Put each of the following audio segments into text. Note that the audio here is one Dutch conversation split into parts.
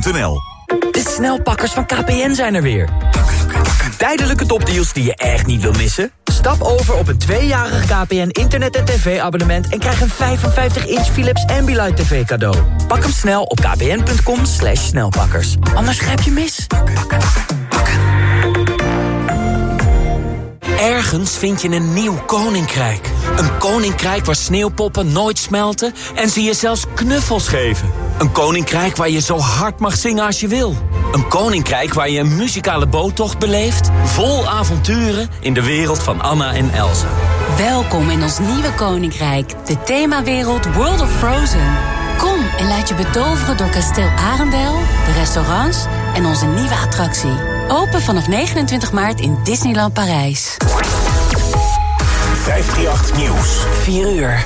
kpn.nl. De snelpakkers van KPN zijn er weer. Tijdelijke topdeals die je echt niet wil missen? Stap over op een tweejarig KPN internet- en tv-abonnement... en krijg een 55-inch Philips Ambilight TV cadeau. Pak hem snel op kpn.com slash snelpakkers. Anders grijp je mis. Ergens vind je een nieuw koninkrijk. Een koninkrijk waar sneeuwpoppen nooit smelten... en ze je zelfs knuffels geven. Een koninkrijk waar je zo hard mag zingen als je wil. Een koninkrijk waar je een muzikale boottocht beleeft... vol avonturen in de wereld van Anna en Elsa. Welkom in ons nieuwe koninkrijk. De themawereld World of Frozen. Kom en laat je betoveren door kasteel Arendel, de restaurants... en onze nieuwe attractie. Open vanaf 29 maart in Disneyland Parijs. 538 Nieuws. 4 uur.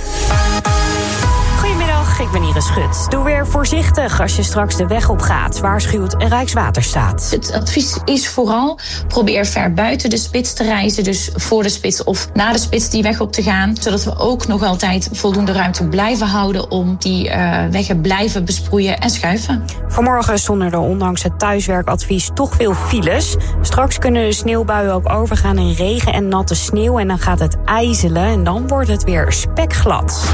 Goedemiddag, ik ben Iris Schut. Doe weer voorzichtig als je straks de weg op gaat, waarschuwt Rijkswaterstaat. Het advies is vooral probeer ver buiten de spits te reizen. Dus voor de spits of na de spits die weg op te gaan. Zodat we ook nog altijd voldoende ruimte blijven houden om die uh, wegen blijven besproeien en schuiven. Vanmorgen stonden er ondanks het thuiswerkadvies toch veel files. Straks kunnen de sneeuwbuien ook overgaan in regen en natte sneeuw. En dan gaat het ijzelen en dan wordt het weer spekglad.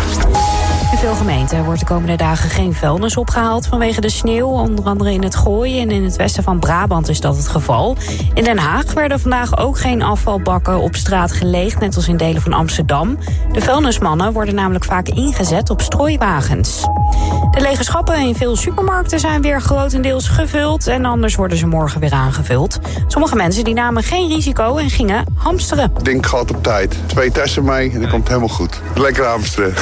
In veel gemeenten wordt de komende dagen geen vuilnis opgehaald vanwege de sneeuw. Onder andere in het Gooi en in het westen van Brabant is dat het geval. In Den Haag werden vandaag ook geen afvalbakken op straat geleegd, net als in delen van Amsterdam. De vuilnismannen worden namelijk vaak ingezet op strooiwagens. De lege schappen in veel supermarkten zijn weer grotendeels gevuld... en anders worden ze morgen weer aangevuld. Sommige mensen die namen geen risico en gingen hamsteren. Ding gaat op tijd. Twee testen mee en dan komt helemaal goed. Lekker hamsteren.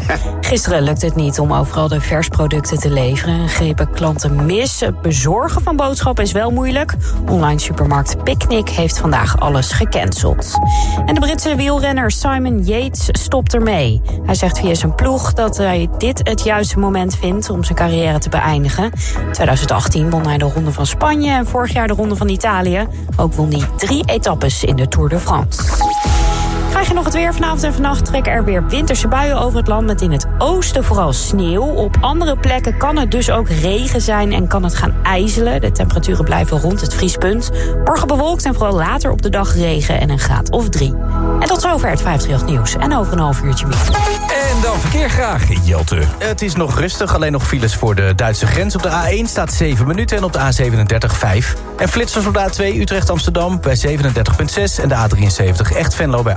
Gisteren lukte het niet om overal de versproducten te leveren. En grepen klanten mis. Het bezorgen van boodschappen is wel moeilijk. Online supermarkt Picnic heeft vandaag alles gecanceld. En de Britse wielrenner Simon Yates stopt ermee. Hij zegt via zijn ploeg dat hij dit het juiste moment vindt om zijn carrière te beëindigen. In 2018 won hij de Ronde van Spanje en vorig jaar de Ronde van Italië. Ook won hij drie etappes in de Tour de France. Krijg je nog het weer vanavond en vannacht trekken er weer winterse buien over het land... met in het oosten vooral sneeuw. Op andere plekken kan het dus ook regen zijn en kan het gaan ijzelen. De temperaturen blijven rond het vriespunt. Morgen bewolkt en vooral later op de dag regen en een graad of drie. En tot zover het 538 nieuws. En over een half uurtje meer. En dan verkeer graag, Jelte. Het is nog rustig, alleen nog files voor de Duitse grens. Op de A1 staat 7 minuten en op de A37 5. En flitsers op de A2 Utrecht-Amsterdam bij 37,6... en de A73 Echt Venlo bij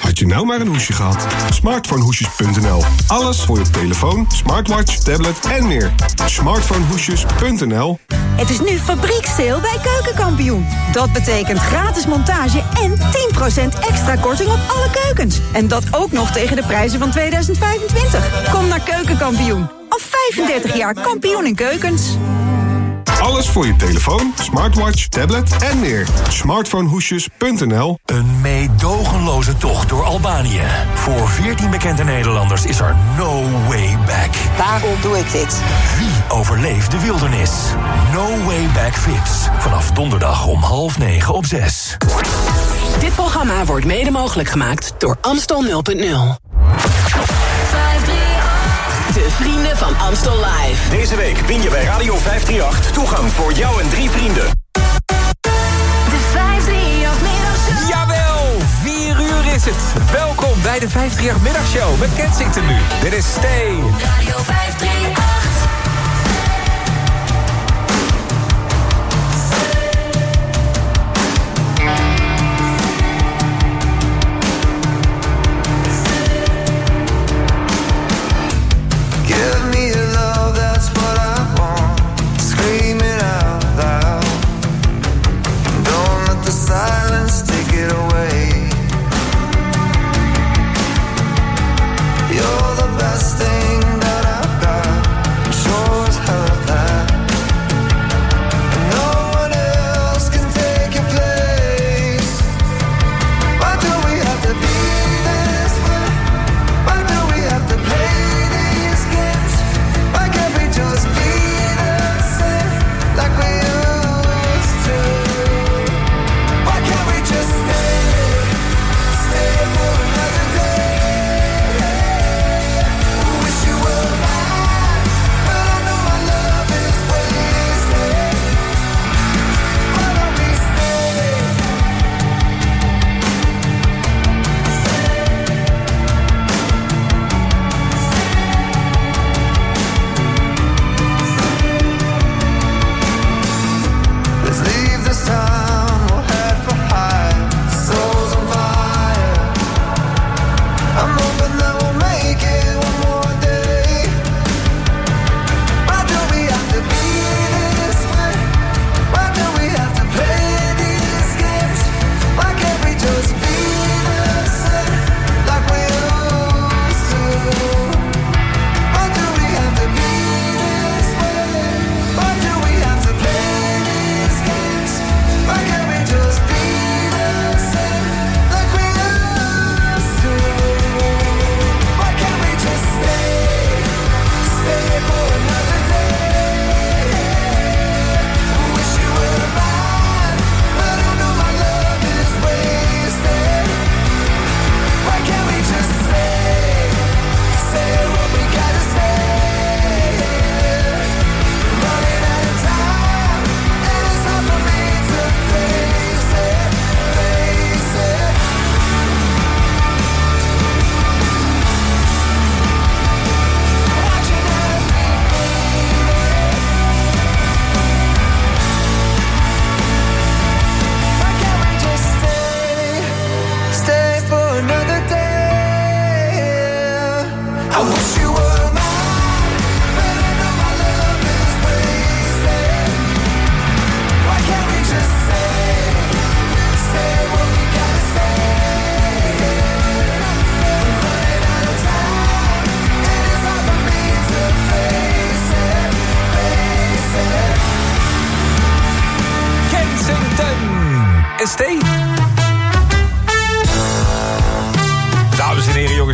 Had je nou maar een hoesje gehad? Smartphonehoesjes.nl. Alles voor je telefoon, smartwatch, tablet en meer. Smartphonehoesjes.nl. Het is nu fabrieksteel bij Keukenkampioen. Dat betekent gratis montage en 10% extra korting op alle keukens. En dat ook nog tegen de prijzen van 2025. Kom naar Keukenkampioen. Al 35 jaar kampioen in keukens. Alles voor je telefoon, smartwatch, tablet en meer. Smartphonehoesjes.nl Een meedogenloze tocht door Albanië. Voor 14 bekende Nederlanders is er no way back. Waarom doe ik dit? Wie overleeft de wildernis? No way back Vips. Vanaf donderdag om half negen op zes. Dit programma wordt mede mogelijk gemaakt door Amstel 0.0. De vrienden van Amstel Live. Deze week win je bij Radio 538 toegang voor jou en drie vrienden. De 538 middagshow. Jawel, 4 uur is het. Welkom bij de 538 middagshow met Kensington nu. Dit is Stay. Radio 538.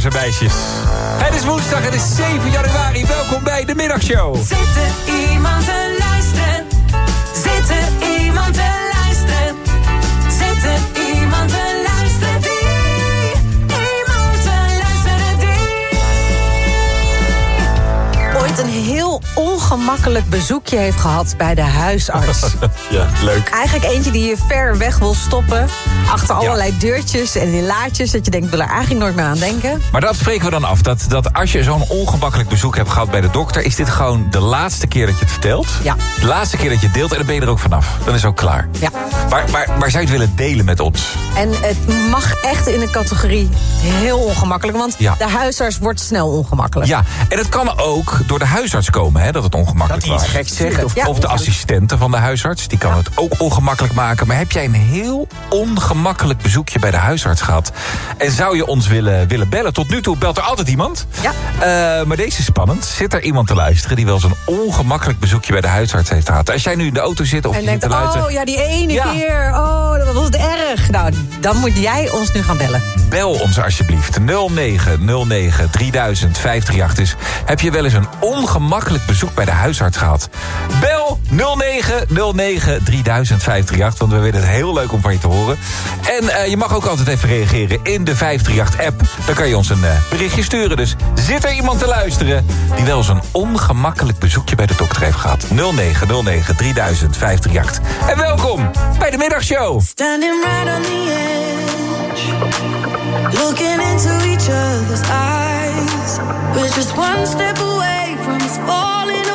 Jongens en meisjes. Het is woensdag, het is 7 januari. Welkom bij de middagshow. Zit er iemand te luisteren? Zit er iemand te luisteren? Ongemakkelijk bezoekje heeft gehad bij de huisarts. Ja, leuk. Eigenlijk eentje die je ver weg wil stoppen. Achter allerlei deurtjes en laadjes. Dat je denkt, ik wil er eigenlijk nooit meer aan denken. Maar dat spreken we dan af. Dat, dat als je zo'n ongemakkelijk bezoek hebt gehad bij de dokter... is dit gewoon de laatste keer dat je het vertelt. Ja. De laatste keer dat je het deelt en dan ben je er ook vanaf. Dan is het ook klaar. Ja. Maar, maar, maar zou je het willen delen met ons? En het mag echt in de categorie heel ongemakkelijk. Want Ja. de huisarts wordt snel ongemakkelijk. Ja, en het kan ook door de huisarts komen, hè, dat het ongemakkelijk Dat iets geks zegt of- Ja. Of de assistente van de huisarts, die kan het ook ongemakkelijk maken. Maar heb jij een heel ongemakkelijk bezoekje bij de huisarts gehad? En zou je ons willen, willen bellen? Tot nu toe belt er altijd iemand. Ja. Eh, maar deze is spannend. Zit er iemand te luisteren die wel zo'n ongemakkelijk bezoekje bij de huisarts heeft gehad? Als jij nu in de auto zit of En je denkt, te luisteren... oh ja, die ene Ja. keer. Oh, dat was het erg. Nou, dan moet jij ons nu gaan bellen. Bel ons alsjeblieft. 0909 3000 538 is. Heb je wel eens een ongemakkelijk bezoek bij de huisarts gehad? Bel 0909 3000 538, want we vinden het heel leuk om van je te horen. En eh, je mag ook altijd even reageren in de 538-app. Dan kan je ons een eh, berichtje sturen. Dus zit er iemand te luisteren die wel eens een ongemakkelijk bezoekje bij de dokter heeft gehad? 0909 3000 538. En welkom bij de middagshow. Standing right on the edge, looking into each other's eyes. We're just one step away from us falling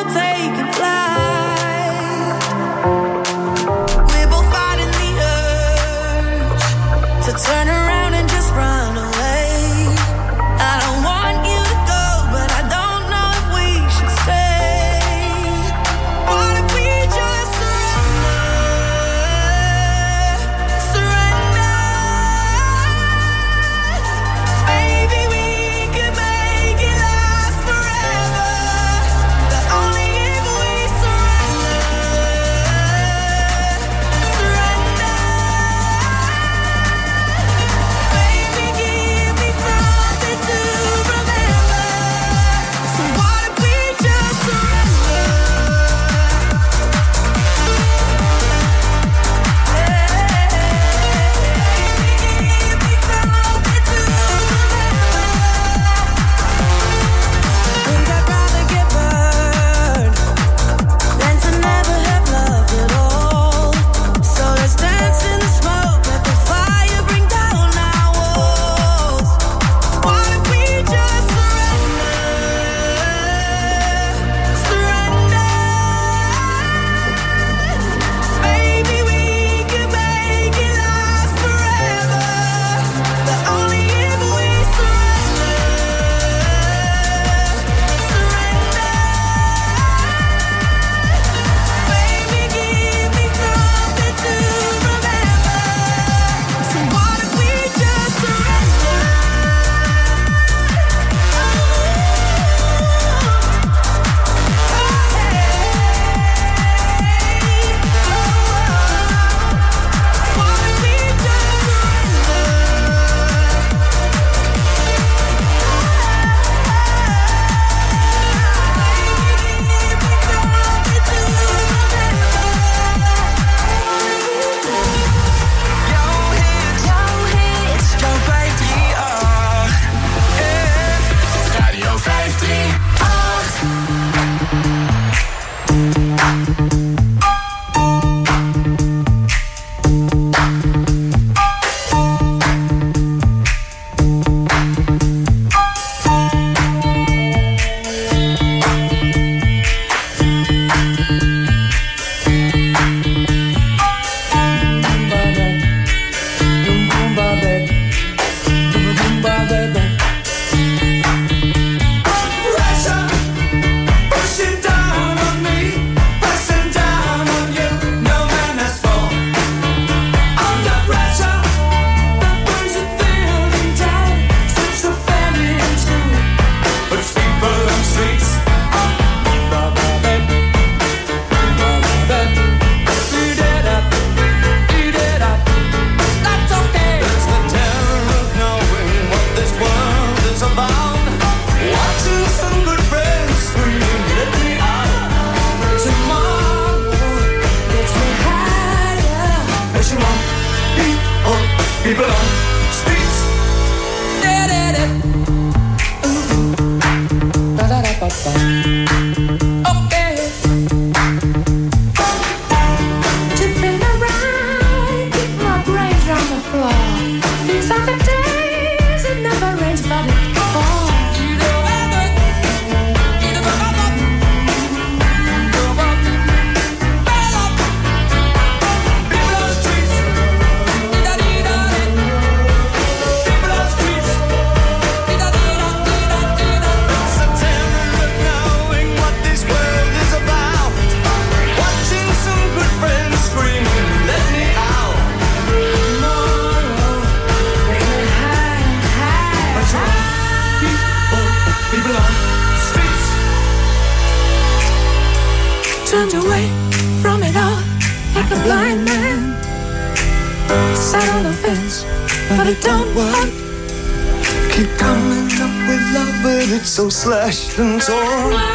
slashed and torn.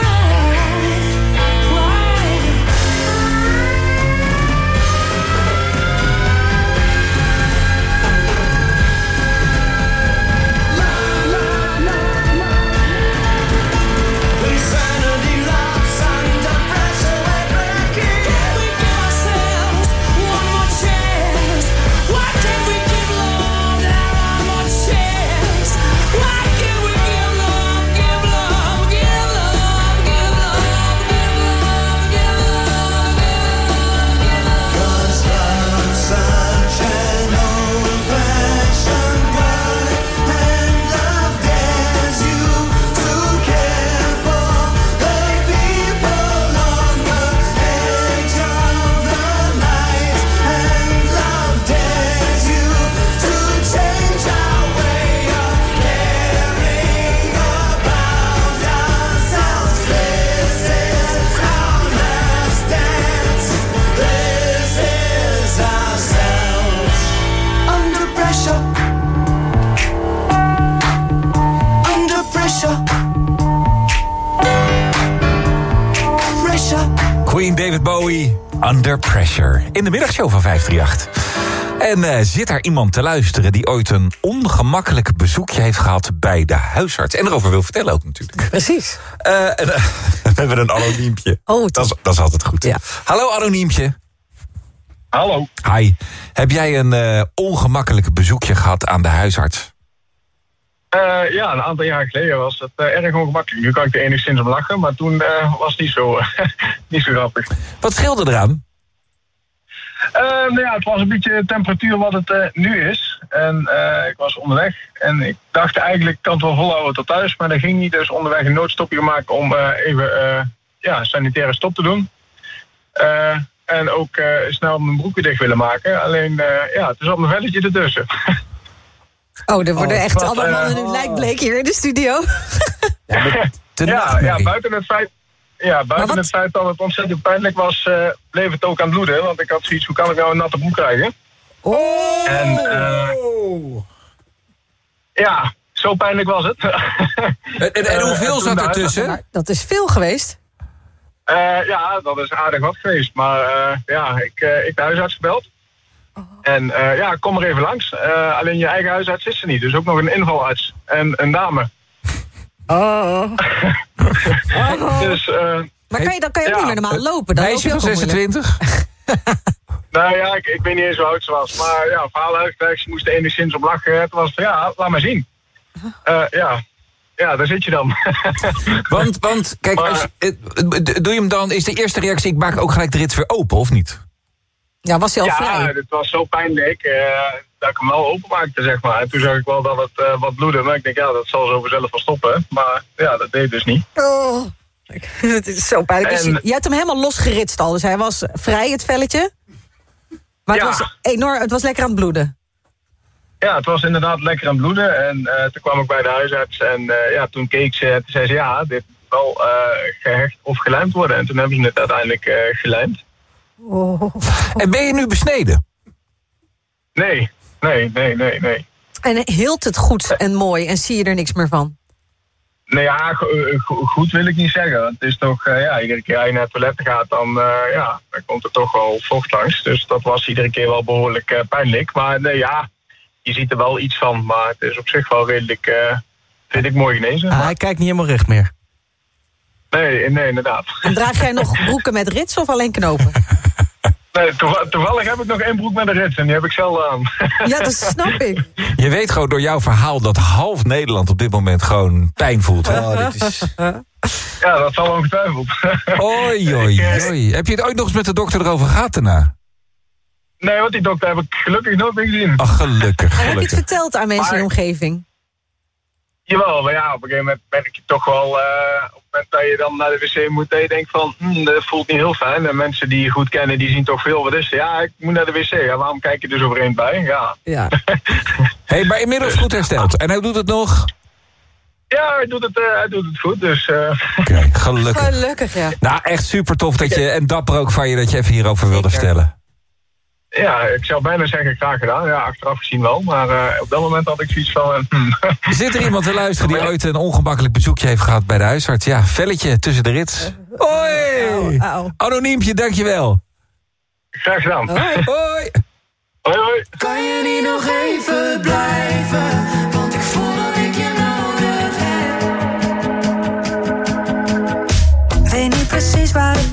David Bowie, Under Pressure. In de middagshow van 538. En eh, zit daar iemand te luisteren die ooit een ongemakkelijk bezoekje heeft gehad bij de huisarts. En erover wil vertellen ook natuurlijk. Precies. Eh, en, we hebben een anoniempje. Oh, dat, is, dat is altijd goed. Hallo anoniempje. Hallo. Hi. Heb jij een eh, ongemakkelijk bezoekje gehad aan de huisarts? Eh, ja, een aantal jaar geleden was het eh, erg ongemakkelijk. Nu kan ik er enigszins om lachen, maar toen eh, was het niet zo, niet zo grappig. Wat scheelde eraan? Nou ja, het was een beetje de temperatuur wat het nu is. En ik was onderweg en ik dacht eigenlijk, ik kan het wel volhouden tot thuis. Maar dat ging niet, dus onderweg een noodstopje gemaakt om even ja, sanitaire stop te doen. En ook snel mijn broekje dicht willen maken. Alleen, ja, het is op een velletje ertussen. Oh, er worden Oh, echt wat, alle eh, mannen nu lijkbleek hier in de studio. ja, ja, buiten het feit, ja, buiten het feit dat het ontzettend pijnlijk was, eh, bleef het ook aan bloeden. Want ik had zoiets, hoe kan ik nou een natte broek krijgen? Oh! En, eh, ja, zo pijnlijk was het. En, en, en hoeveel toen zat de er huisarts- tussen? Dat is veel geweest. Eh, ja, dat is aardig wat geweest. Maar eh, ja, ik, eh ik de huisarts gebeld. En eh, ja, kom er even langs. Eh, alleen je eigen huisarts is er niet. Dus ook nog een invalarts. En een dame. Oh. Dus, eh, Maar kan je, dan kan je ook ja. niet meer normaal lopen. Dan Meisje van ook wel moeilijk. 26? Nou ja, ik, ik weet niet eens hoe oud ze was. Maar ja, verhaal uitgelegd, ze moesten enigszins op lachen. Het was van, ja, laat maar zien. Eh, ja. ja, daar zit je dan. Want, want kijk, als, je- eh, doe je hem dan, is de eerste reactie, ik maak ook gelijk de rits weer open, of niet? Ja, was hij al ja, vrij? het was zo pijnlijk eh, dat ik hem wel openmaakte, zeg maar. En toen zag ik wel dat het eh, wat bloedde. Maar ik denk, ja, dat zal zo vanzelf wel stoppen. Maar ja, dat deed dus niet. Oh. Het is zo pijnlijk. Dus En- je, je hebt hem helemaal losgeritst al. Dus hij was vrij, het velletje. Maar Ja. het, was enorm, het was lekker aan het bloeden. Ja, het was inderdaad lekker aan het bloeden. En eh, toen kwam ik bij de huisarts. En ja, toen keek ze en toen zei ze, ja, dit moet wel eh, gehecht of gelijmd worden. En toen hebben ze het uiteindelijk gelijmd. Oh. En ben je nu besneden? Nee, nee, nee, nee, nee. En hield het goed en mooi en zie je er niks meer van? Nou ja, go- eh, go- goed wil ik niet zeggen. Want Het is toch, eh, ja, iedere keer als je naar het toilet gaat, dan, eh, ja, dan komt er toch wel vocht langs. Dus dat was iedere keer wel behoorlijk eh, pijnlijk. Maar nee, ja, je ziet er wel iets van. Maar het is op zich wel redelijk, eh, vind ik mooi genezen. Ah, hij kijkt niet helemaal recht meer. Nee, nee, inderdaad. En draag jij nog broeken met rits of alleen knopen? Nee, toeval- toevallig heb ik nog één broek met een rits en die heb ik zelf aan. Ja, dat snap ik. Je weet gewoon door jouw verhaal dat half Nederland op dit moment gewoon pijn voelt. Hè? Oh, dit is... Ja, dat zal ongetwijfeld. Oei, oei, oei. Heb je het ooit nog eens met de dokter erover gehad daarna? Nee, want die dokter heb ik gelukkig nooit meer gezien. Ach, gelukkig, En heb je het gelukkig. verteld aan mensen in je omgeving? Jawel, maar ja, op een gegeven moment merk je toch wel... eh, op het moment dat je dan naar de wc moet, dat je denkt van... Hm, dat voelt niet heel fijn. En mensen die je goed kennen, die zien toch veel. Wat is er? Ja, ik moet naar de wc. Ja, waarom kijk je dus overeen bij? Ja. Ja. hey, maar inmiddels goed hersteld. En hij doet het nog? Ja, hij doet het, eh, hij doet het goed, dus... eh, Oké, gelukkig. Gelukkig, ja. Nou, echt super tof dat je, en dapper ook van je, dat je even hierover wilde vertellen. Ja, ik zou bijna zeggen graag gedaan. Ja, achteraf gezien wel. Maar eh, op dat moment had ik zoiets van... eh, hmm. Zit er iemand te luisteren die ooit een ongemakkelijk bezoekje heeft gehad bij de huisarts? Ja, velletje tussen de rits. Hoi! Anoniempje, dankjewel. Graag gedaan. Hoi. Hoi, hoi. Kan je niet nog even blijven?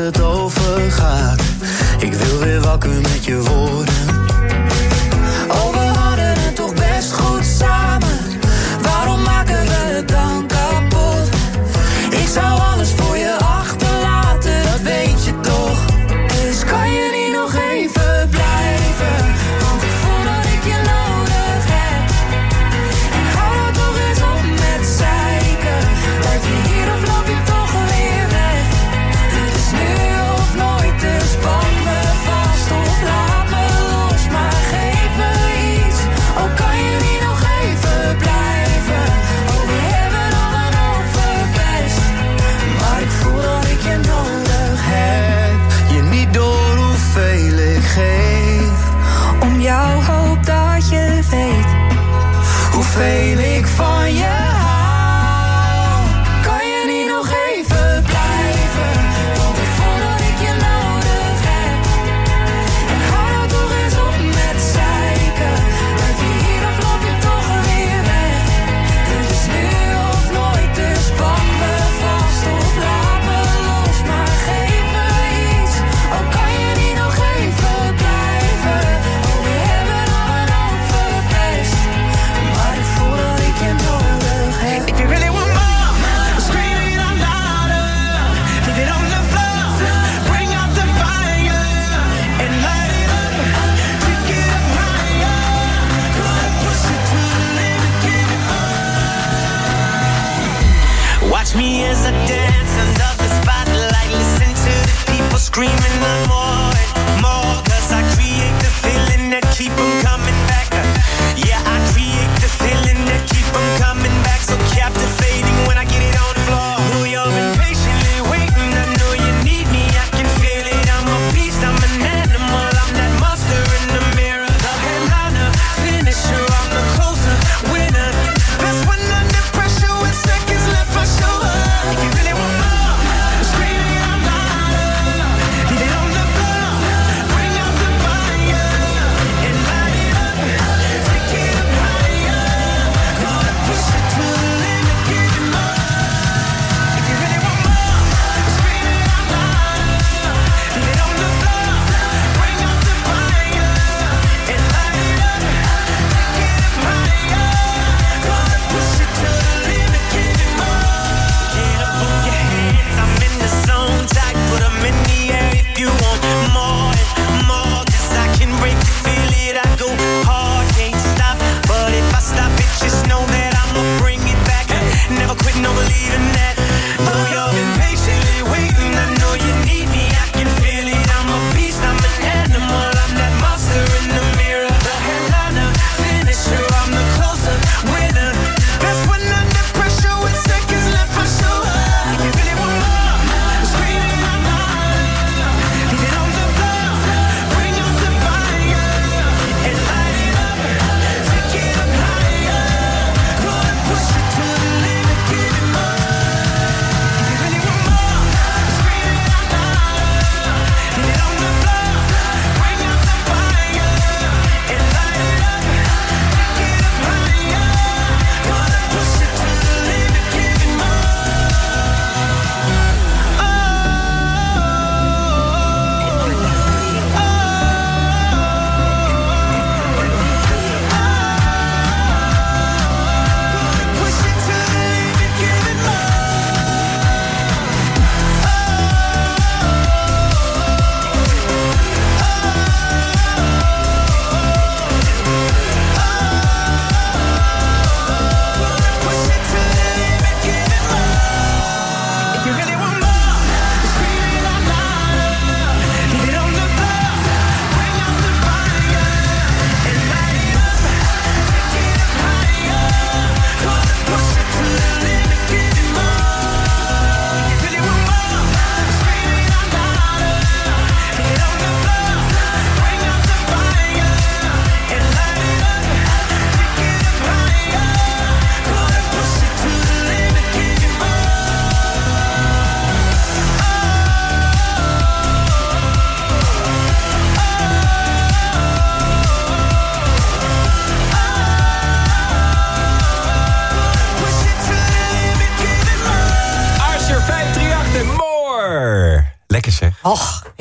het Ik wil weer wakker met je woorden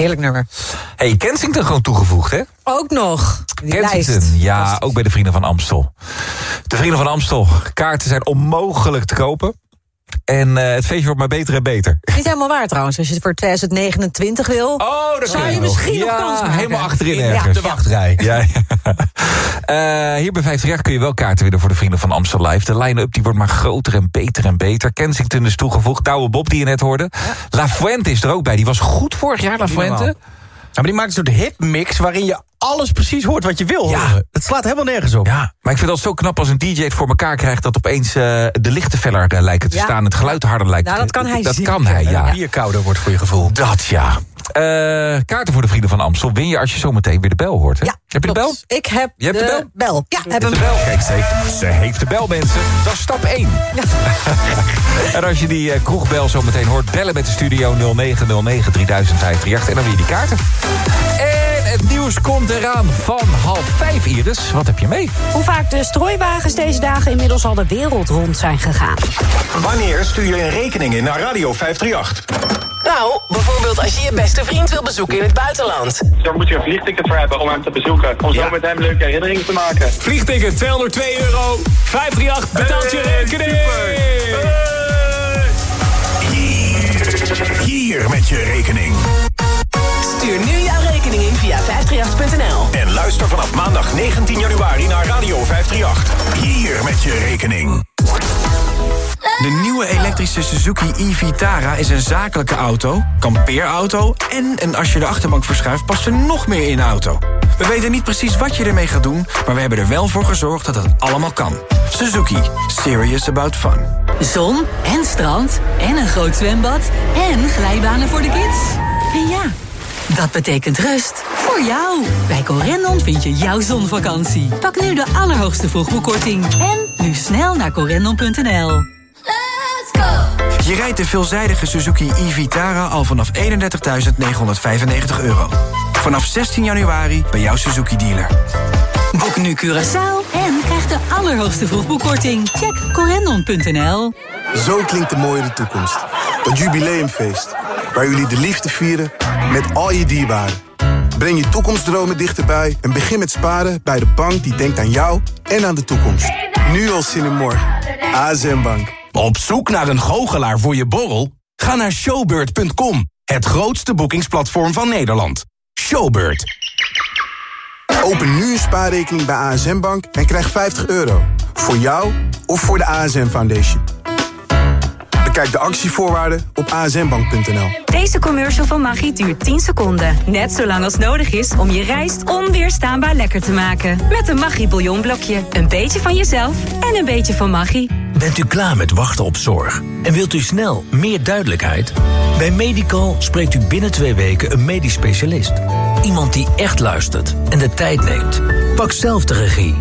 heerlijk nummer. Hey, Kensington gewoon toegevoegd, hè? Ook nog. Kensington, lijst. ja, ook bij de Vrienden van Amstel. De Vrienden van Amstel, kaarten zijn onmogelijk te kopen. En eh, het feestje wordt maar beter en beter. Niet helemaal waar trouwens. Als je het voor 2029 wil, oh, dat zou je nog. misschien nog Ja, kans maken. helemaal achterin Ja. ergens. De wachtrij. Ja, ja. Eh, hier bij 50 kun je wel kaarten winnen voor de Vrienden van Amstel Live. De line-up die wordt maar groter en beter en beter. Kensington is toegevoegd. Douwe Bob die je net hoorde. La Fuente is er ook bij. Die was goed vorig jaar, La Fuente. Ja, maar die maakt een soort hitmix waarin je alles precies hoort wat je wil Ja. horen. Het slaat helemaal nergens op. Ja, maar ik vind dat zo knap als een DJ het voor elkaar krijgt... dat opeens eh, de lichten feller eh, lijken te Ja. staan... het geluid harder lijkt. Nou, dat kan hij Dat kan hij, ja. het bier kouder wordt voor je gevoel. Dat ja. Eh, kaarten voor de Vrienden van Amstel win je als je zometeen weer de bel hoort. Hè? Ja, Heb je de bel? Ik heb Je hebt de bel? Ja, Je heb hem. de bel. Kijk, ze heeft, ze heeft de bel, mensen. Dat is stap 1. en als je die kroegbel zo meteen hoort... bellen met de studio 0909 3058 en dan weer die kaarten. En het nieuws komt eraan van half vijf, Iris. Wat heb je mee? Hoe vaak de strooiwagens deze dagen inmiddels al de wereld rond zijn gegaan. Wanneer stuur je een rekening in naar Radio 538? Nou, bijvoorbeeld als je je beste vriend wil bezoeken in het buitenland. Daar moet je een vliegticket voor hebben om hem te bezoeken. Om zo met hem leuke herinneringen te maken. Vliegticket 202 euro. 538 betaalt je rekening. Hier, hier met je rekening. Stuur nu jouw rekening in via 538.nl. En luister vanaf maandag 19 januari naar Radio 538. Hier met je rekening. De nieuwe elektrische Suzuki e-Vitara is een zakelijke auto, kampeerauto... en, en als je de achterbank verschuift, past er nog meer in de auto. We weten niet precies wat je ermee gaat doen... maar we hebben er wel voor gezorgd dat het allemaal kan. Suzuki. Serious about fun. Zon en strand en een groot zwembad en glijbanen voor de kids. En ja, dat betekent rust voor jou. Bij Corendon vind je jouw zonvakantie. Pak nu de allerhoogste vroegboekkorting. En nu snel naar corendon.nl. Je rijdt de veelzijdige Suzuki e-Vitara al vanaf 31.995 euro. Vanaf 16 januari bij jouw Suzuki-dealer. Boek nu Curaçao en krijg de allerhoogste vroegboekkorting. Check corendon.nl. Zo klinkt de mooie toekomst. Het jubileumfeest. Waar jullie de liefde vieren met al je dierbaren. Breng je toekomstdromen dichterbij en begin met sparen bij de bank die denkt aan jou en aan de toekomst. Nu al zin in morgen. ASM Bank. Op zoek naar een goochelaar voor je borrel? Ga naar showbird.com, het grootste boekingsplatform van Nederland. Showbird. Open nu een spaarrekening bij ASM Bank en krijg 50 euro. Voor jou of voor de ASM Foundation. Bekijk de actievoorwaarden op asmbank.nl. Deze commercial van Maggi duurt 10 seconden. Net zo lang als nodig is om je rijst onweerstaanbaar lekker te maken. Met een Maggi bouillonblokje. Een beetje van jezelf en een beetje van Maggi. Bent u klaar met wachten op zorg? En wilt u snel meer duidelijkheid? Bij Medical spreekt u binnen twee weken een medisch specialist. Iemand die echt luistert en de tijd neemt. Pak zelf de regie.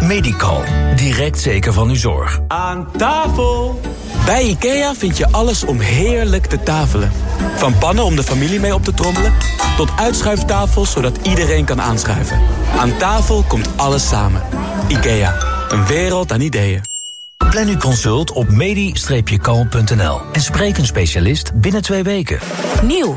Medical, direct zeker van uw zorg. Aan tafel! Bij IKEA vind je alles om heerlijk te tafelen. Van pannen om de familie mee op te trommelen... tot uitschuiftafels zodat iedereen kan aanschuiven. Aan tafel komt alles samen. IKEA, een wereld aan ideeën. Plan uw consult op medi-kalm.nl en spreek een specialist binnen twee weken. Nieuw,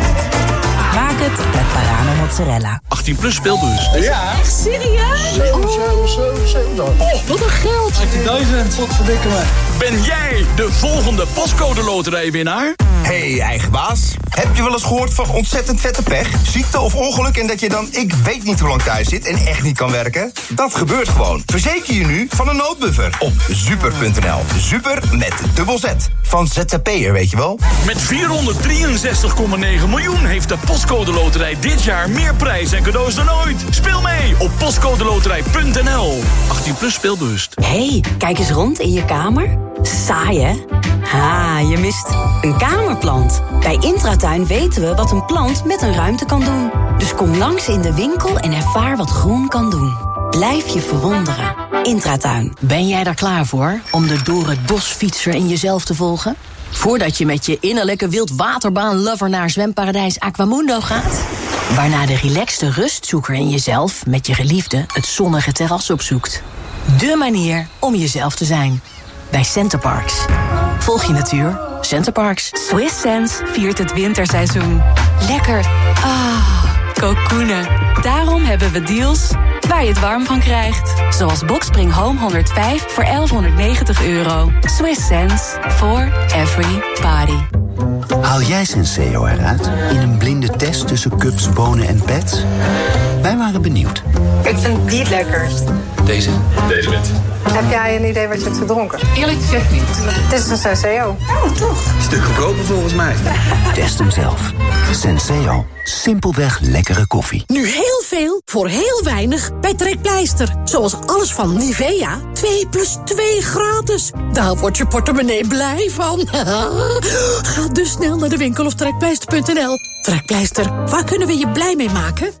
Maak het met Parano mozzarella. 18 plus speelbus. Ja. Echt serieus? Oh, wat een geld. 18.000. Wat verdikken me. Ben jij de volgende pascode loterijwinnaar? Hey, eigen baas. Heb je wel eens gehoord van ontzettend vette pech? Ziekte of ongeluk en dat je dan ik weet niet hoe lang thuis zit en echt niet kan werken? Dat gebeurt gewoon. Verzeker je nu van een noodbuffer op super.nl. Super met dubbel Z. Van ZZP'er, weet je wel? Met 463,9 miljoen heeft de Postcode Loterij dit jaar meer prijs en cadeaus dan ooit. Speel mee op postcodeloterij.nl. 18 plus speelbewust. hey, kijk eens rond in je kamer. Saai, hè? Ha, je mist een kamerplant. Bij Intratuin weten we wat een plant met een ruimte kan doen. Dus kom langs in de winkel en ervaar wat groen kan doen. Blijf je verwonderen. Intratuin. Ben jij daar klaar voor om de door het bosfietser in jezelf te volgen? Voordat je met je innerlijke wildwaterbaan-lover naar zwemparadijs Aquamundo gaat? Waarna de relaxte rustzoeker in jezelf met je geliefde het zonnige terras opzoekt. De manier om jezelf te zijn. Bij Centerparks. Volg je natuur. Centerparks. Swiss Sense viert het winterseizoen. Lekker. Ah, kokoenen. Daarom hebben we deals waar je het warm van krijgt. Zoals Boxspring Home 105 voor 1190 euro. Swiss sense for every body. Haal jij Senseo eruit in een blinde test tussen cups, bonen en pets? Wij waren benieuwd. Ik vind die het lekkerst. Deze? Deze wit. Heb jij een idee wat je hebt gedronken? Eerlijk gezegd niet. Het is een Senseo. Oh, toch? Stuk goedkoper volgens mij. Test hem zelf. Senseo. Simpelweg lekkere koffie. Nu heel veel voor heel weinig bij Trekpleister. Zoals alles van Nivea. 2 plus 2 gratis. Daar wordt je portemonnee blij van. Ga dus snel naar de winkel of trekpleister.nl. Trekpleister, waar kunnen we je blij mee maken?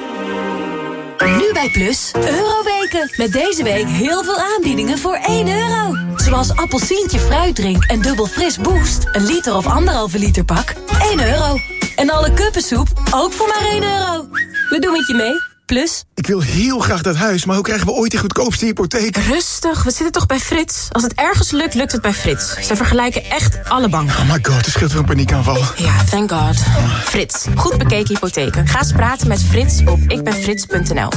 Nu bij Plus, Euroweken. Met deze week heel veel aanbiedingen voor 1 euro. Zoals appelsientje fruitdrink en dubbel fris boost. Een liter of anderhalve liter pak, 1 euro. En alle kuppensoep, ook voor maar 1 euro. We doen het je mee, Plus. Ik wil heel graag dat huis, maar hoe krijgen we ooit de goedkoopste hypotheek? Rustig, we zitten toch bij Frits? Als het ergens lukt, lukt het bij Frits. Ze vergelijken echt alle banken. Oh my god, er scheelt weer een paniekaanval. Ja, thank god. Frits, goed bekeken hypotheken. Ga eens praten met Frits op ikbenfrits.nl.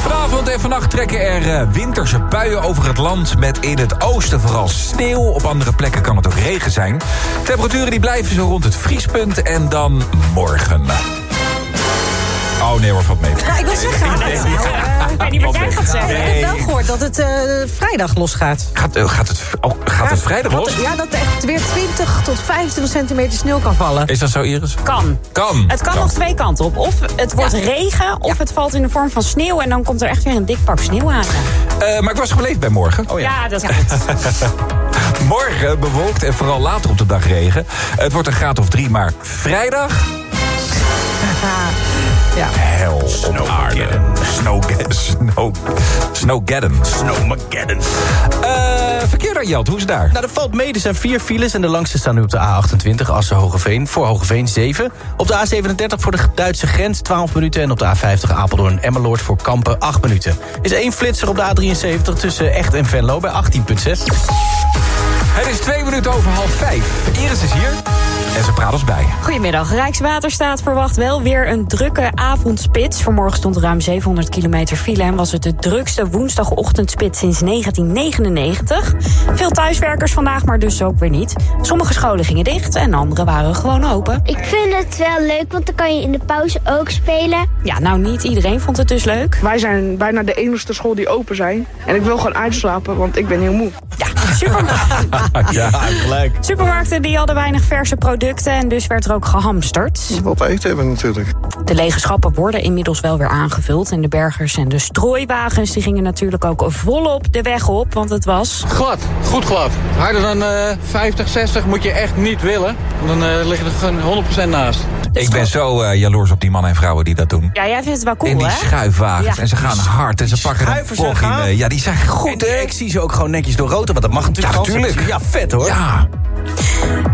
Vanavond en vannacht trekken er eh, winterse buien over het land... met in het oosten vooral sneeuw. Op andere plekken kan het ook regen zijn. Temperaturen die blijven zo rond het vriespunt. En dan morgen. Oh nee hoor, valt mee. Ja, ik wil zeggen, ik weet niet wat jij gaat zeggen. Ik heb wel gehoord dat het eh, vrijdag losgaat. Gaat, eh, gaat, het, oh, gaat het vrijdag los? Ja, dat er echt weer 20 tot 25 centimeter sneeuw kan vallen. Is dat zo, Iris? Kan. Kan. Het kan nog twee kanten op. Of het wordt regen, of het valt in de vorm van sneeuw... en dan komt er echt weer een dik pak sneeuw aan. Eh, maar ik was gebleven bij morgen. Oh, ja. dat is goed. morgen bewolkt en vooral later op de dag regen. Het wordt een graad of drie, maar vrijdag... Ja. Hel op aarde. Snowgeddon. Snow, Snowgeddon. Snowmageddon. Uh, verkeer dan, Jelt. Hoe is het daar? Nou, er valt mee. Er zijn vier files en de langste staan nu op de A28 Assen-Hogeveen. Voor Hogeveen 7. Op de A37 voor de Duitse grens 12 minuten. En op de A50 Apeldoorn-Emmeloord voor Kampen 8 minuten. Is één flitser op de A73 tussen Echt en Venlo bij 18,6. Het is twee minuten over half vijf. Iris is hier en ze praat ons bij. Goedemiddag. Rijkswaterstaat verwacht wel weer een drukke avondspits. Vanmorgen stond ruim 700 kilometer file... en was het de drukste woensdagochtendspits sinds 1999. Veel thuiswerkers vandaag, maar dus ook weer niet. Sommige scholen gingen dicht en andere waren gewoon open. Ik vind het wel leuk, want dan kan je in de pauze ook spelen. Ja, nou niet iedereen vond het dus leuk. Wij zijn bijna de enige school die open zijn. En ik wil gewoon uitslapen, want ik ben heel moe. Ja, supermarkten. ja, gelijk. Supermarkten die hadden weinig verse producten en dus werd er ook gehamsterd. Wat eten hebben natuurlijk. De lege schappen worden inmiddels wel weer aangevuld. En de bergers en de strooiwagens die gingen natuurlijk ook volop de weg op. Want het was... Glad, goed glad. Harder dan uh, 50, 60 moet je echt niet willen. Dan uh, liggen er gewoon 100% naast. Ik ben zo uh, jaloers op die mannen en vrouwen die dat doen. Ja, jij vindt het wel cool, En die hè? schuifwagens. Ja. En ze gaan hard en ze pakken een poging gaaf. mee. Ja, die zijn goed, En hè? ik zie ze ook gewoon netjes door rood, want dat mag natuurlijk Ja, gewoon. tuurlijk. Ja, vet hoor. Ja.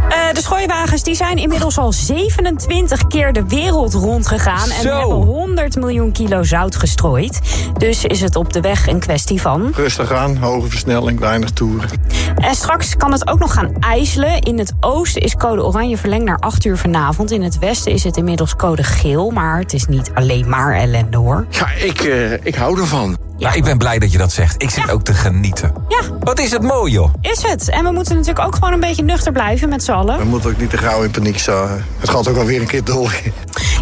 Eh, de schooiwagens die zijn inmiddels al 27 keer de wereld rondgegaan. En Zo. hebben 100 miljoen kilo zout gestrooid. Dus is het op de weg een kwestie van. Rustig aan, hoge versnelling, weinig toeren. En straks kan het ook nog gaan ijzelen. In het oosten is code oranje verlengd naar 8 uur vanavond. In het westen is het inmiddels code geel. Maar het is niet alleen maar ellende hoor. Ja, ik, eh, ik hou ervan. Ja, ik ben blij dat je dat zegt. Ik zit ook te genieten. Ja, Wat is het mooi, joh. is het. En we moeten natuurlijk ook gewoon een beetje nuchter blijven met z'n allen. We moeten ook niet te gauw in paniek staan. Het gaat ook alweer een keer door.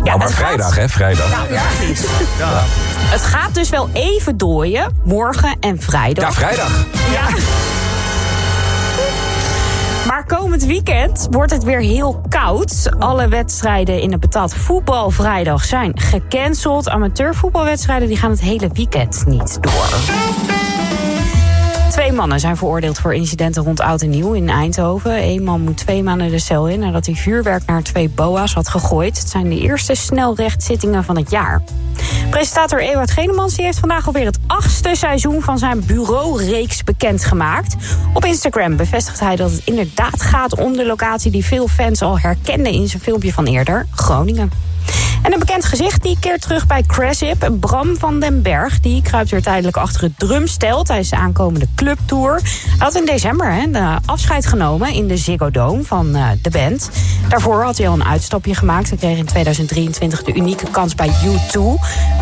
nou, maar vrijdag, gaat- hè? Vrijdag. Nou, ja, precies. Het gaat dus wel even dooien, morgen en vrijdag. Ja, vrijdag. Ja. Maar komend weekend wordt het weer heel koud. Alle wedstrijden in het betaald voetbal vrijdag zijn gecanceld. Amateurvoetbalwedstrijden die gaan het hele weekend niet door. Twee mannen zijn veroordeeld voor incidenten rond Oud en Nieuw in Eindhoven. Eén man moet twee maanden de cel in nadat hij vuurwerk naar twee boa's had gegooid. Het zijn de eerste snelrechtzittingen van het jaar. Presentator Ewout Genemans heeft vandaag alweer het achtste seizoen van zijn bureaureeks bekendgemaakt. Op Instagram bevestigt hij dat het inderdaad gaat om de locatie die veel fans al herkenden in zijn filmpje van eerder, Groningen. En een bekend gezicht die keert terug bij Cressip. Bram van den Berg die kruipt weer tijdelijk achter het drumstel... tijdens de aankomende clubtour. Hij had in december hè, de afscheid genomen in de Ziggo Dome van eh, de band. Daarvoor had hij al een uitstapje gemaakt. Hij kreeg in 2023 de unieke kans bij U2...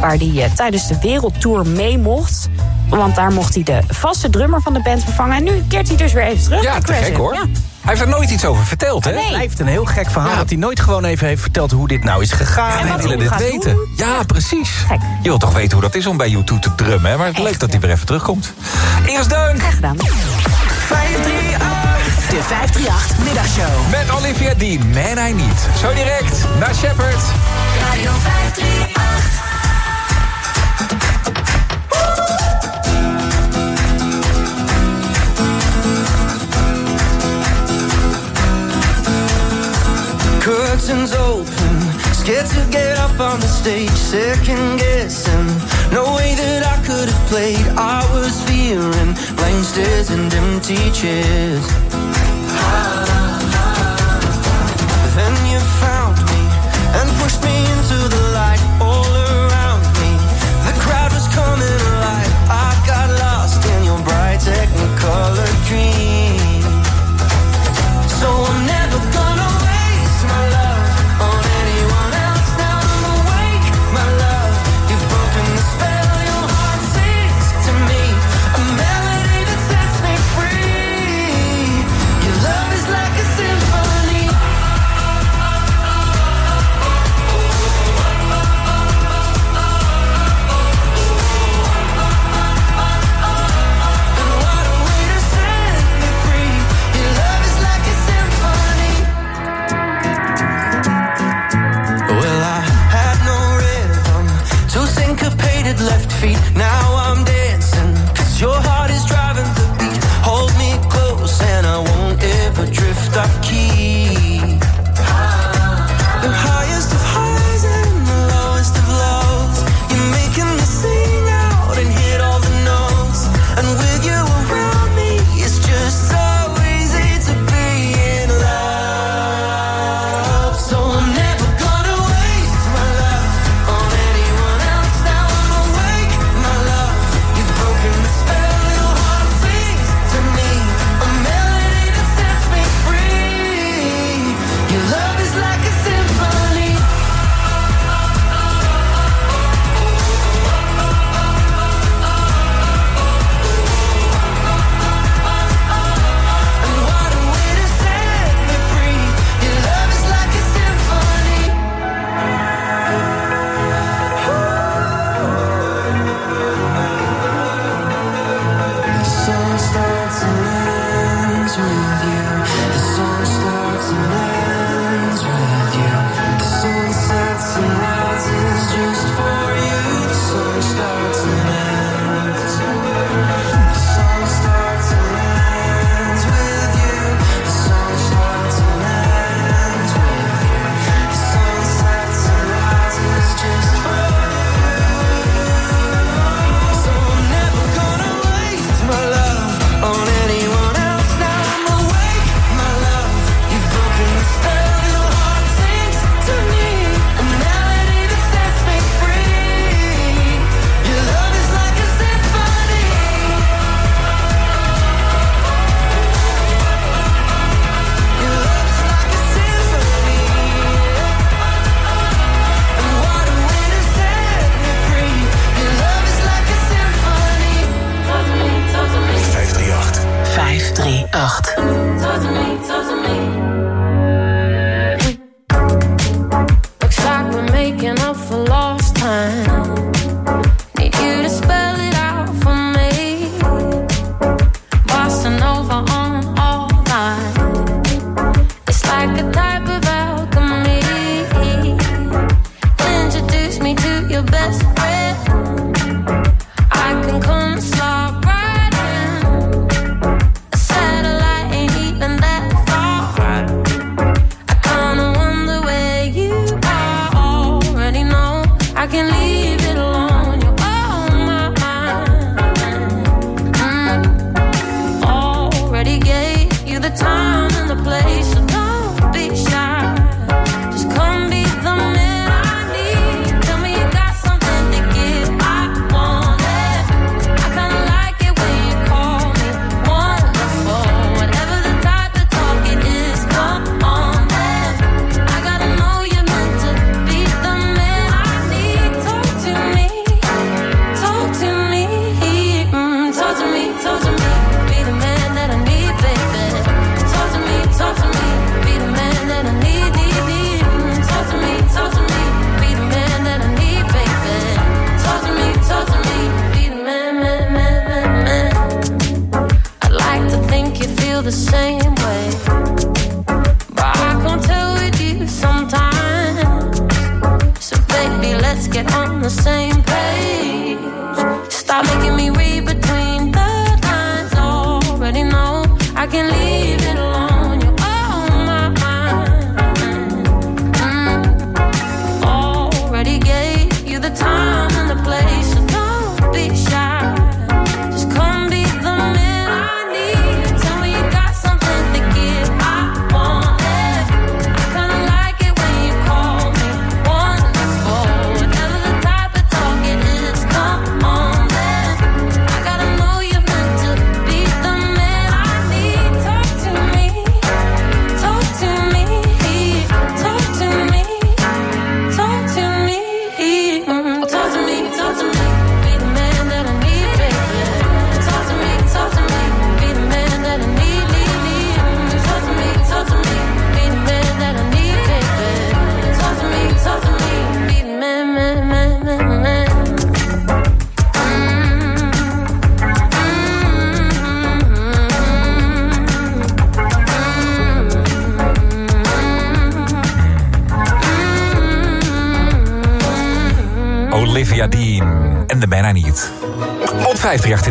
waar hij eh, tijdens de wereldtour mee mocht... Want daar mocht hij de vaste drummer van de band vervangen. En nu keert hij dus weer even terug. Ja, te gek hoor. Ja. Hij heeft er nooit iets over verteld, hè? Nee. Het blijft een heel gek verhaal dat hij nooit gewoon even heeft verteld hoe dit nou is gegaan. En wat We willen hij dit weten. doen. Ja, precies. Gek. Je wilt toch weten hoe dat is om bij U2 te drummen, hè? Maar het leuk dat hij weer even terugkomt. Eerst Deun. Graag gedaan. 538. De 538 Middagshow. Met Olivia Dean, Man I Need. Zo direct naar Shepard. Radio 538. Curtains open, scared to get up on the stage, second guessing. No way that I could have played. I was fearing blank stares and empty chairs. Then you found me and pushed me into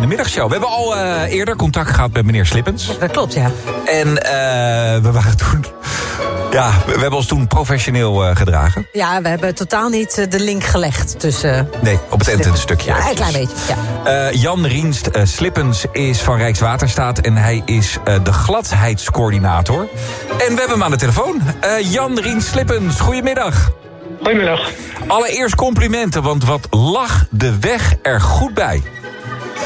de middagshow. We hebben al eh, eerder contact gehad met meneer Slippens. Dat klopt, ja. En eh, we waren toen... Ja, we, we hebben ons toen professioneel eh, gedragen. Ja, we hebben totaal niet de link gelegd tussen... Nee, op het eind een stukje. Ja, een klein beetje, ja. Eh, Jan Rienst Slippens is van Rijkswaterstaat en hij is eh, de gladheidscoördinator. En we hebben hem aan de telefoon. Eh, Jan Rienst Slippens, goedemiddag. Goedemiddag. Allereerst complimenten, want wat lag de weg er goed bij.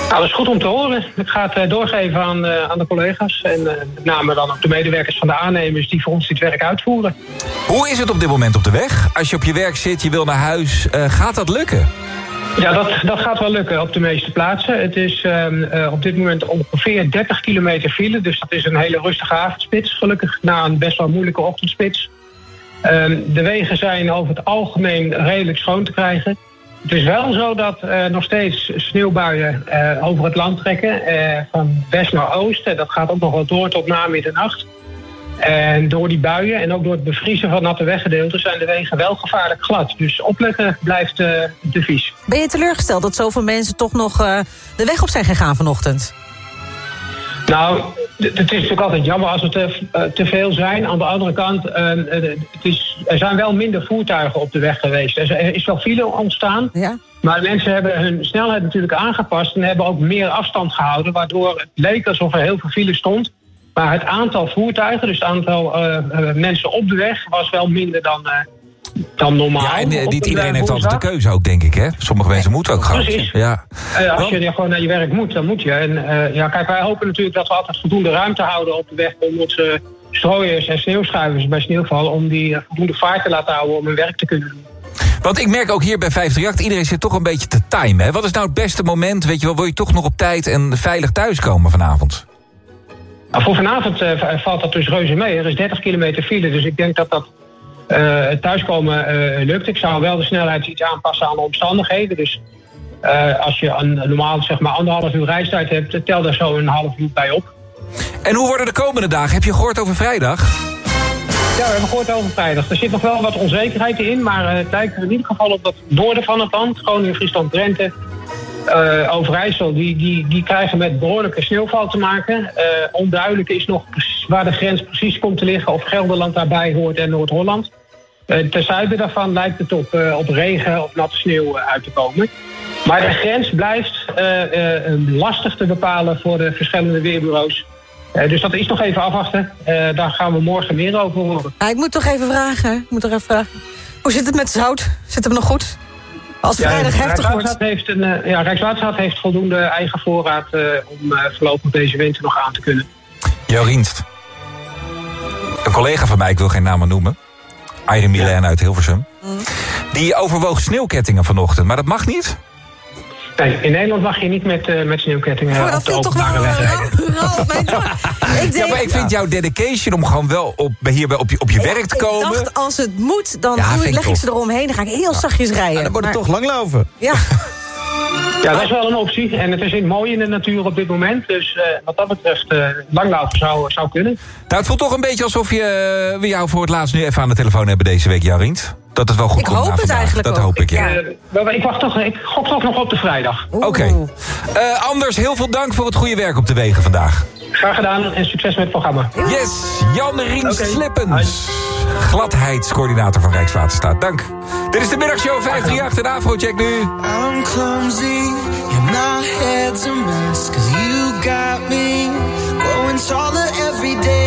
Nou, dat is goed om te horen. Ik ga het eh, doorgeven aan, eh, aan de collega's. En eh, met name dan ook de medewerkers van de aannemers die voor ons dit werk uitvoeren. Hoe is het op dit moment op de weg? Als je op je werk zit, je wil naar huis, gaat dat lukken? Ja, dat, dat gaat wel lukken op de meeste plaatsen. Het is ehm, eh, op dit moment ongeveer 30 kilometer file. Dus dat is een hele rustige avondspits. Gelukkig na een best wel moeilijke ochtendspits. Ehm, de wegen zijn over het algemeen redelijk schoon te krijgen. Het is wel zo dat er nog steeds sneeuwbuien eh, over het land trekken. eh, van west naar oost. En dat gaat ook nog wel door tot na middernacht. En door die buien en ook door het bevriezen van natte weggedeelten... zijn de wegen wel gevaarlijk glad. Dus opletten blijft eh de vies. Ben je teleurgesteld dat zoveel mensen toch nog eh, de weg op zijn gegaan vanochtend? Nou, het is natuurlijk altijd jammer als er te, eh, te veel zijn. Aan de andere kant, eh, eh, het is, er zijn wel minder voertuigen op de weg geweest. Er is- Er is wel file ontstaan. Ja. Maar mensen hebben hun snelheid natuurlijk aangepast... en hebben ook meer afstand gehouden... waardoor het leek alsof er heel veel file stond. Maar het aantal voertuigen, dus het aantal eh, mensen op de weg... was wel minder dan, dan normaal. Ja, en eh, niet een, iedereen heeft altijd de keuze ook, denk ik, hè? Sommige mensen moeten ook gaan. Precies. Ja. Eh, als je gewoon naar je werk moet, dan moet je. En eh, ja, kijk, wij hopen natuurlijk dat we altijd voldoende ruimte houden op de weg om onze strooiers en sneeuwschuivers bij sneeuwval om die voldoende vaart te laten houden om hun werk te kunnen doen. Want ik merk ook hier bij 538, iedereen zit toch een beetje te timen. Hè? Wat is nou het beste moment, weet je wel, wil je toch nog op tijd en veilig thuiskomen vanavond? Nou, voor vanavond valt dat dus reuze mee. Er is 30 kilometer file, dus ik denk dat dat thuiskomen eh, lukt. Ik zou wel de snelheid iets aanpassen aan de omstandigheden. Dus eh, als je een, normaal zeg maar anderhalf uur reistijd hebt, tel daar zo een half uur bij op. En hoe worden de komende dagen? Heb je gehoord over vrijdag? Ja, we hebben gehoord over vrijdag. Er zit nog wel wat onzekerheid in, maar eh, het lijkt er in ieder geval op dat noorden van het land, Groningen, Friesland, Drenthe, eh, Overijssel, die, die, die krijgen met behoorlijke sneeuwval te maken. Eh, onduidelijk is nog waar de grens precies komt te liggen, of Gelderland daarbij hoort en Noord-Holland. Eh, ten zuiden daarvan lijkt het op, op regen of natte sneeuw uit te komen. Maar de grens blijft lastig te bepalen voor de verschillende weerbureaus. Dus dat is nog even afwachten. Daar gaan we morgen meer over horen. Ik moet toch even vragen. Ik moet toch even vragen. Hoe zit het met zout? Zit het nog goed? Als het vrijdag heftig wordt. Rijkswaterstaat heeft, een, eh, ja, Rijkswaterstaat heeft voldoende eigen voorraad eh, om eh, voorlopig deze winter nog aan te kunnen. Jouw Rienst. Een collega van mij, ik wil geen namen noemen. Irene Milan uit Hilversum. Die overwoog sneeuwkettingen vanochtend, maar dat mag niet. Nee, in Nederland mag je niet met, eh, met sneeuwkettingen Oh, op de openbare weg rijden. Ik ja, maar ik vind jouw dedication om gewoon wel op, hier bij- op je, op je werk te komen... Ik dacht, als het moet, dan Ja, ik leg ik ze eromheen. Dan ga ik heel zachtjes rijden. dan wordt het Maar- toch langlopen. Ja. Ja, dat is wel een optie. En het is in mooi in de natuur op dit moment. Dus eh, wat dat betreft, eh langlopen zou, zou kunnen. Nou, het voelt toch een beetje alsof je, we jou voor het laatst nu even aan de telefoon hebben deze week, jouw Rienst. Dat het wel goed Ik komt hoop het vandaag. eigenlijk Dat ook. hoop ik, ja. Eh, maar ik, wacht toch, ik gok toch nog op de vrijdag. Oké. Eh, Anders, heel veel dank voor het goede werk op de wegen vandaag. Graag gedaan en succes met het programma. Yes, Jan Riens Oké. Slippens. Gladheidscoördinator van Rijkswaterstaat. Dank. Dit is de middagshow 538 en Afrocheck nu. I'm clumsy, and my head's a mess. Cause you got me growing taller every day.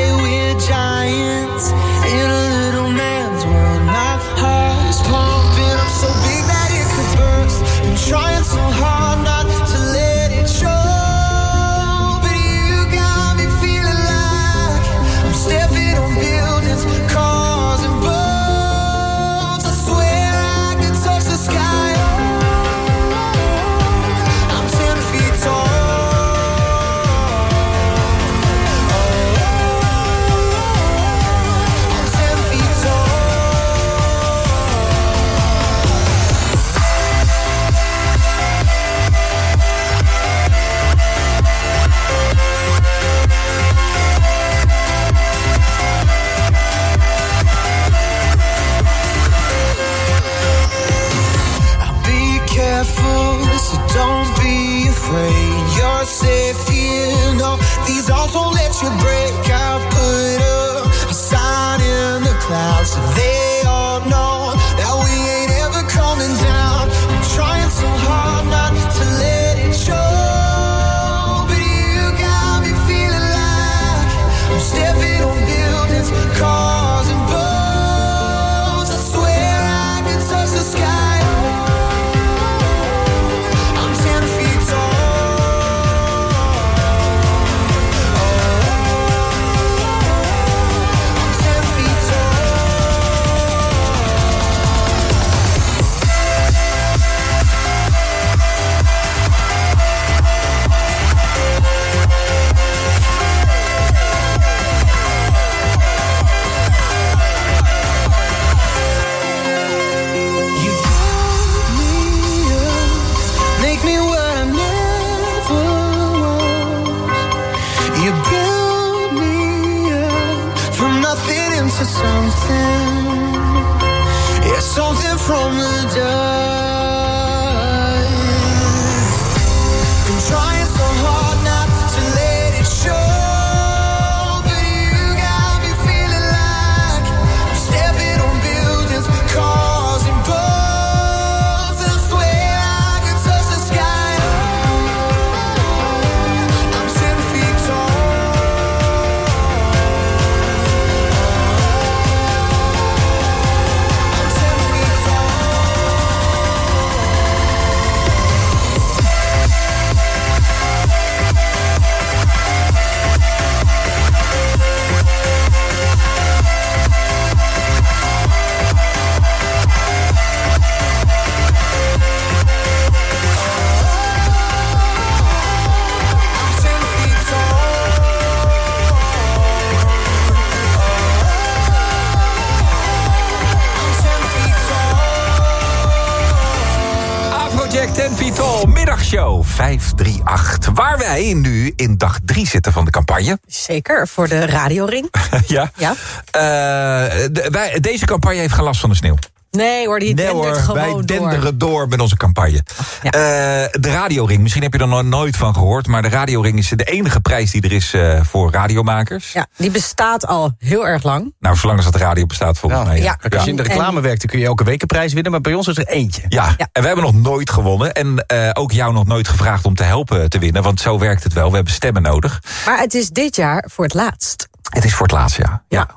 Zeker, voor de radioring. ja. Ja. Eh, de- wij, deze campagne heeft geen last van de sneeuw. Nee hoor, die Nee hoor, gewoon wij door. denderen door met onze campagne. Eh, de radioring, misschien heb je er nog nooit van gehoord... maar de radioring is de enige prijs die er is eh, voor radiomakers. Ja, die bestaat al heel erg lang. Nou, zolang als dat de radio bestaat volgens mij. Ja. Als je in de reclame werkt, dan kun je elke week een prijs winnen. Maar bij ons is er eentje. Ja, en we hebben nog nooit gewonnen. En eh, ook jou nog nooit gevraagd om te helpen te winnen. Want zo werkt het wel. We hebben stemmen nodig. Maar het is dit jaar voor het laatst. Het is voor het laatst, ja. ja.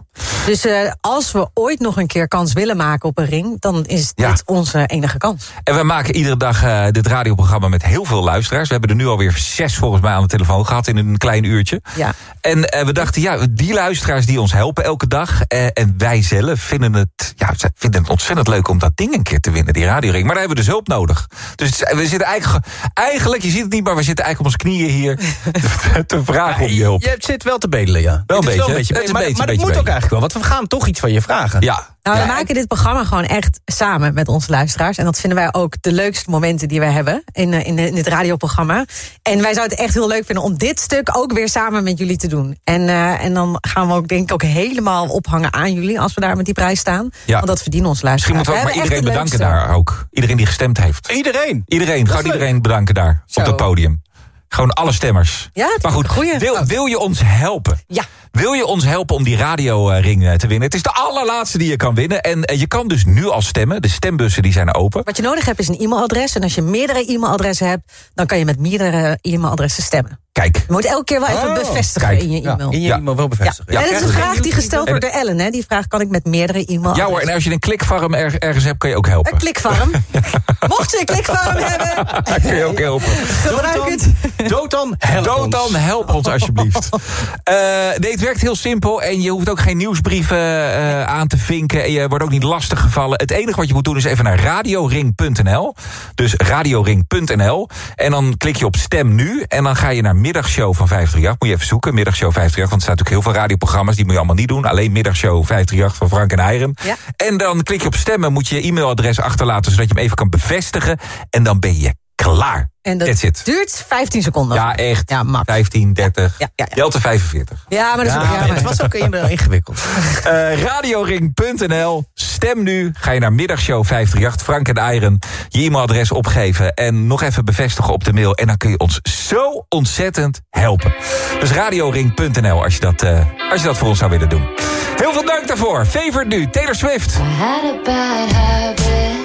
Dus eh, als we ooit nog een keer kans willen maken op een ring... dan is Ja. dit onze enige kans. En we maken iedere dag eh, dit radioprogramma met heel veel luisteraars. We hebben er nu alweer zes volgens mij aan de telefoon gehad in een klein uurtje. Ja. En eh, we dachten, ja, die luisteraars die ons helpen elke dag... eh, en wij zelf vinden het, ja, ze vinden het ontzettend leuk om dat ding een keer te winnen, die radioring. Maar daar hebben we dus hulp nodig. Dus het we zitten eigenlijk, eigenlijk, je ziet het niet, maar we zitten eigenlijk op onze knieën hier... te, te vragen om je hulp. Je zit wel te bedelen, ja. Wel een Het beetje. Het is een maar beetje, maar een dat beetje, moet ook beetje. Eigenlijk wel, want we gaan toch iets van je vragen. Ja. Nou, we Ja, maken dit programma gewoon echt samen met onze luisteraars. En dat vinden wij ook de leukste momenten die wij hebben in, eh, in, de- in dit radioprogramma. En wij zouden het echt heel leuk vinden om dit stuk ook weer samen met jullie te doen. En, eh, en dan gaan we ook denk ik ook helemaal ophangen aan jullie als we daar met die prijs staan. Ja. Want dat verdienen ons Misschien luisteraars. moeten we ook maar iedereen bedanken leukste- daar ook. Iedereen die gestemd heeft. Iedereen? Iedereen, gewoon iedereen bedanken daar Zo. op het podium. Gewoon alle stemmers. Ja, het maar is goed, wil, wil je ons helpen? Ja. Wil je ons helpen om die radioring eh, te winnen? Het is de allerlaatste die je kan winnen. En eh, je kan dus nu al stemmen. De stembussen die zijn open. Wat je nodig hebt is een e-mailadres. En als je meerdere e-mailadressen hebt, dan kan je met meerdere e-mailadressen stemmen. Kijk. Je moet elke keer wel even Oh. bevestigen Kijk. in je Ja, e-mail. in je Ja. e-mail wel bevestigen. Ja. en dat is een vraag die gesteld wordt door Ellen. Hè? Die vraag kan ik met meerdere e-mailadressen. Ja hoor, en als je een klikfarm er- ergens hebt, kan je ook helpen. Een klikfarm. Mocht je een klikfarm hebben, kun je ook helpen. gebruik het. Dotan, help Dood ons. dan, help ons alsjeblieft. Eh, nee, het werkt heel simpel en je hoeft ook geen nieuwsbrieven eh, aan te vinken. En je wordt ook niet lastig gevallen. Het enige wat je moet doen is even naar radioring.nl. Dus radioring.nl. En dan klik je op stem nu. En dan ga je naar middagshow van 538. Moet je even zoeken, middagshow 538. Want er staan natuurlijk heel veel radioprogramma's. Die moet je allemaal niet doen. Alleen middagshow 538 van Frank en Eiren. Ja. En dan klik je op stemmen. Moet je je e-mailadres achterlaten. Zodat je hem even kan bevestigen. En dan ben je klaar. En dat That's it. duurt 15 seconden. Ja, echt. Ja, max. 15, 30. Ja, ja, ja. Jelte 45. Ja, maar dat is ook... Maar- het was ook in- ingewikkeld. Eh, radioring.nl. Stem nu. Ga je naar middagshow 538. Frank en Eiren. Je e-mailadres opgeven. En nog even bevestigen op de mail. En dan kun je ons zo ontzettend helpen. Dus radioring.nl als, je dat, eh, als je dat voor ons zou willen doen. Heel veel dank daarvoor. Favorite nu. Taylor Swift. I had a bad habit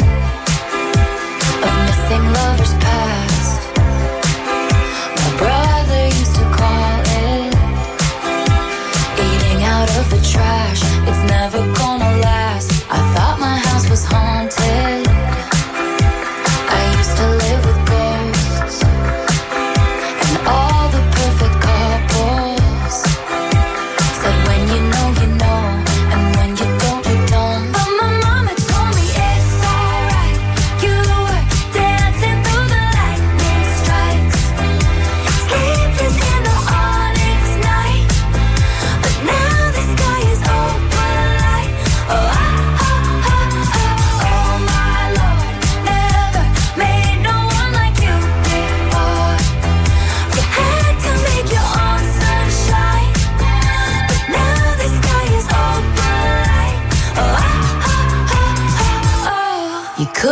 trash. It's never gonna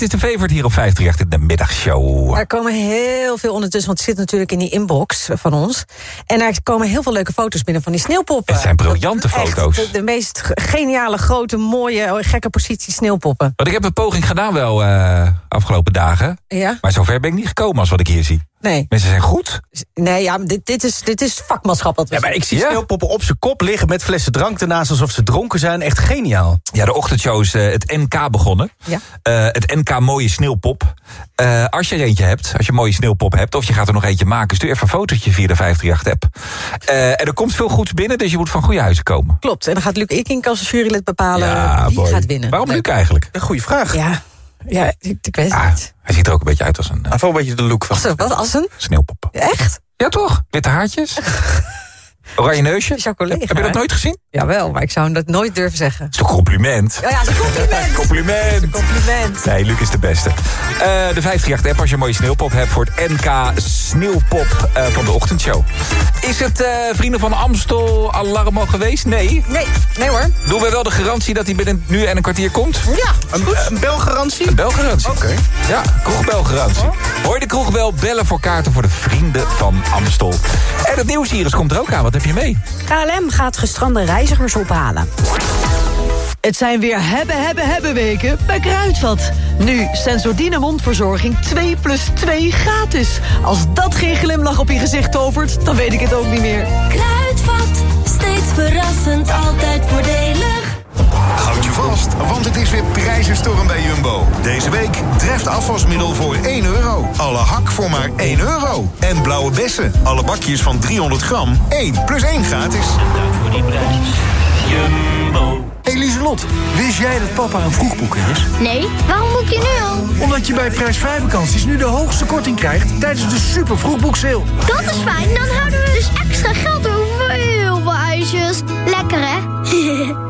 Starlight is de favorite hier op 538 in de middagshow. Er komen heel veel ondertussen, want het zit natuurlijk in die inbox van ons. En er komen heel veel leuke foto's binnen van die sneeuwpoppen. Het zijn briljante foto's. de, de meest ge- geniale, grote, mooie, gekke positie sneeuwpoppen. Want ik heb een poging gedaan wel eh, afgelopen dagen. Ja? Maar zover ben ik niet gekomen als wat ik hier zie. Nee. Mensen zijn goed. Nee, ja, dit, dit, is, dit is vakmanschap. Wat we Ja, maar ik zie Ja? sneeuwpoppen op zijn kop liggen met flessen drank ernaast alsof ze dronken zijn. Echt geniaal. Ja, de ochtendshow is eh, het NK begonnen. Ja. Eh, het NK mooie sneeuwpop. Eh, als je er eentje hebt, als je een mooie sneeuwpop hebt... of je gaat er nog eentje maken, stuur even een fotootje via de 538-app. Eh, en er komt veel goeds binnen, dus je moet van goede huizen komen. Klopt, en dan gaat Luc Ikink als jurylid bepalen Ja, wie boy. gaat winnen. Waarom Leuk. Luc eigenlijk? Een goede vraag. Ja, ja ik, ik weet het Ah, niet. hij ziet er ook een beetje uit als een Hij heeft wel een beetje de look van. Als een, wat, als een? sneeuwpop. Echt? Ja, toch? Witte haartjes. Oranje neusje. is jouw collega. Heb je dat nooit gezien? Jawel, maar ik zou hem dat nooit durven zeggen. Dat is toch een compliment? Ja, ja, dat is een compliment. Compliment. Compliment. Nee, Luc is de beste. Eh, de 538 app als je een mooie sneeuwpop hebt... voor het NK Sneeuwpop eh, van de ochtendshow. Is het eh, Vrienden van Amstel alarm al geweest? Nee. Nee, nee hoor. Doen we wel de garantie dat hij binnen nu en een kwartier komt? Ja, Een, een belgarantie? Een belgarantie. Oké. Ja, kroegbelgarantie. Hoor je de kroegbel bellen voor kaarten voor de Vrienden van Amstel. En het nieuws hier is komt er ook aan. Wat heb je mee? KLM gaat gestrande reizigers ophalen. Het zijn weer hebben, hebben, hebben weken bij Kruidvat. Nu Sensordine mondverzorging 2 plus 2 gratis. Als dat geen glimlach op je gezicht tovert, dan weet ik het ook niet meer. Kruidvat, steeds verrassend, altijd voordelig. Houd je vast, want het is weer prijzenstorm bij Jumbo. Deze week treft afwasmiddel voor 1 euro. Alle hak voor maar 1 euro. En blauwe bessen, alle bakjes van 300 gram, 1 plus 1 gratis. voor die prijs. Jumbo. Hey Lieselot, wist jij dat papa een vroegboeker is? Nee, waarom boek je nu al? Omdat je bij prijsvrij vakanties nu de hoogste korting krijgt tijdens de super vroegboekseil. Dat is fijn, dan houden we dus extra geld over voor heel veel ijsjes. Lekker hè?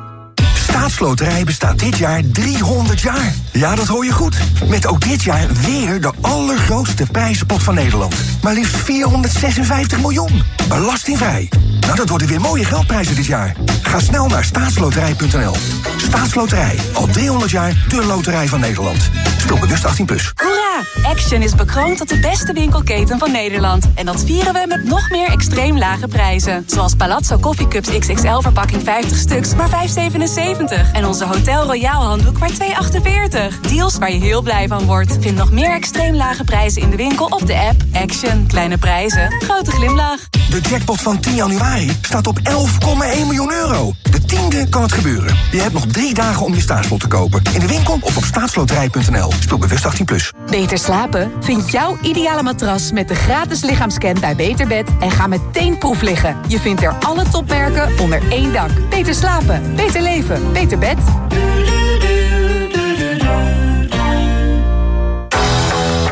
Staatsloterij bestaat dit jaar 300 jaar. Ja, dat hoor je goed. Met ook dit jaar weer de allergrootste prijzenpot van Nederland. Maar liefst 456 miljoen. Belastingvrij. Nou, dat worden weer mooie geldprijzen dit jaar. Ga snel naar staatsloterij.nl. Staatsloterij. Al 300 jaar de loterij van Nederland. Speel bewust 18+. Plus. Hoera! Action is bekroond tot de beste winkelketen van Nederland. En dat vieren we met nog meer extreem lage prijzen. Zoals Palazzo Coffee Cups XXL verpakking 50 stuks, maar 5,77. En onze Hotel Royal handdoek maar 2,48. Deals waar je heel blij van wordt. Vind nog meer extreem lage prijzen in de winkel of de app. Action. Kleine prijzen. Grote glimlach. De jackpot van 10 januari staat op 11,1 miljoen euro. De tiende kan het gebeuren. Je hebt nog drie dagen om je staatslot te kopen. In de winkel of op staatsloterij.nl. Speel bewust 18+. Plus. Beter slapen? Vind jouw ideale matras met de gratis lichaamscan bij Beterbed en ga meteen proef liggen. Je vindt er alle topmerken onder één dak. Beter slapen, beter leven, beter bed.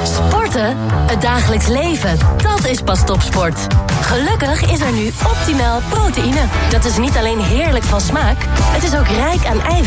Sporten? Het dagelijks leven, dat is pas topsport. Gelukkig is er nu optimaal proteïne. Dat is niet alleen heerlijk van smaak, het is ook rijk aan eiwit